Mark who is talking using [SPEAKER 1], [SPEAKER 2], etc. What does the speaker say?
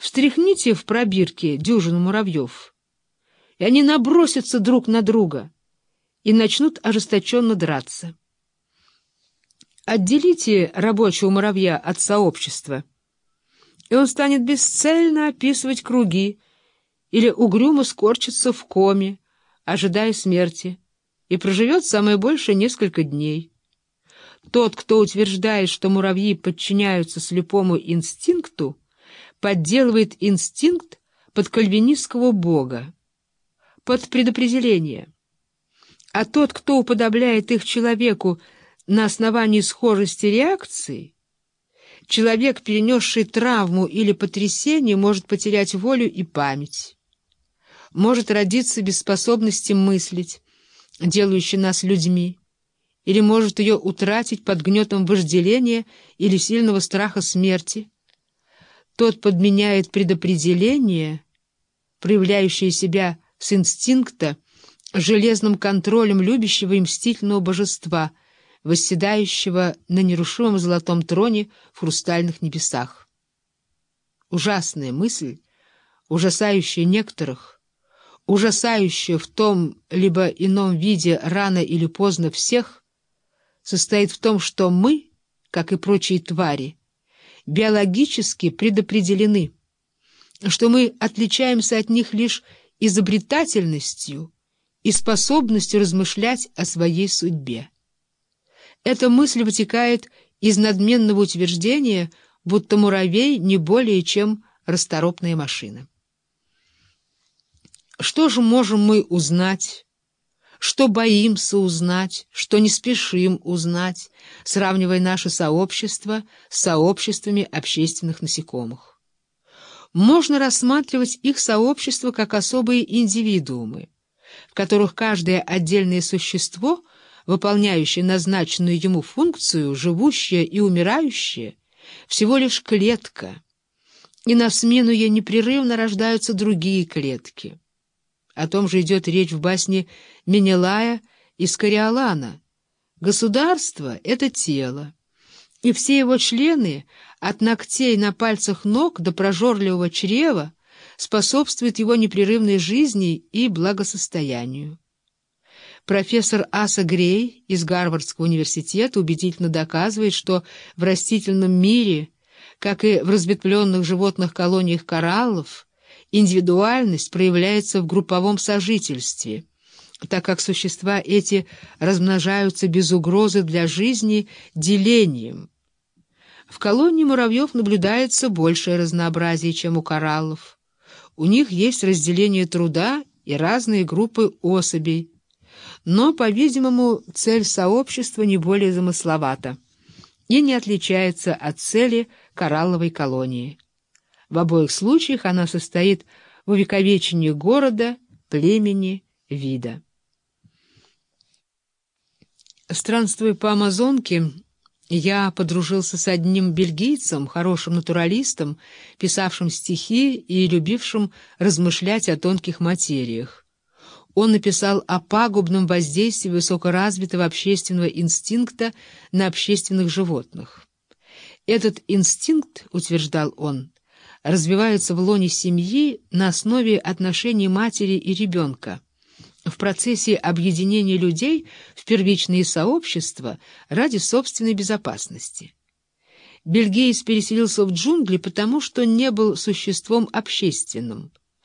[SPEAKER 1] Встряхните в пробирке дюжину муравьев, и они набросятся друг на друга и начнут ожесточенно драться. Отделите рабочего муравья от сообщества, и он станет бесцельно описывать круги или угрюмо скорчиться в коме, ожидая смерти, и проживет самое большее несколько дней. Тот, кто утверждает, что муравьи подчиняются слепому инстинкту, подделывает инстинкт под кальвинистского бога, под предопределение. А тот, кто уподобляет их человеку на основании схожести реакции, человек, перенесший травму или потрясение, может потерять волю и память, может родиться без способности мыслить, делающей нас людьми, или может ее утратить под гнетом вожделения или сильного страха смерти, тот подменяет предопределение, проявляющее себя с инстинкта, железным контролем любящего и мстительного божества, восседающего на нерушимом золотом троне в хрустальных небесах. Ужасная мысль, ужасающая некоторых, ужасающая в том либо ином виде рано или поздно всех, состоит в том, что мы, как и прочие твари, биологически предопределены, что мы отличаемся от них лишь изобретательностью и способностью размышлять о своей судьбе. Эта мысль вытекает из надменного утверждения, будто муравей не более чем расторопная машина. Что же можем мы узнать что боимся узнать, что не спешим узнать, сравнивая наше сообщество с сообществами общественных насекомых. Можно рассматривать их сообщество как особые индивидуумы, в которых каждое отдельное существо, выполняющее назначенную ему функцию, живущее и умирающее, всего лишь клетка, и на смену ей непрерывно рождаются другие клетки. О том же идет речь в басне Менелая из Кориолана. Государство — это тело, и все его члены, от ногтей на пальцах ног до прожорливого чрева, способствуют его непрерывной жизни и благосостоянию. Профессор Аса Грей из Гарвардского университета убедительно доказывает, что в растительном мире, как и в разветвленных животных колониях кораллов, индивидуальность проявляется в групповом сожительстве, так как существа эти размножаются без угрозы для жизни делением. В колонии муравьев наблюдается большее разнообразие, чем у кораллов. У них есть разделение труда и разные группы особей. Но, по-видимому, цель сообщества не более замысловата и не отличается от цели коралловой колонии. В обоих случаях она состоит в увековечении города, племени, вида. Странствуя по Амазонке, я подружился с одним бельгийцем, хорошим натуралистом, писавшим стихи и любившим размышлять о тонких материях. Он написал о пагубном воздействии высокоразвитого общественного инстинкта на общественных животных. Этот инстинкт, утверждал он, развиваются в лоне семьи на основе отношений матери и ребенка. В процессе объединения людей в первичные сообщества ради собственной безопасности. Бельгиец переселился в джунгли потому, что не был существом общественным –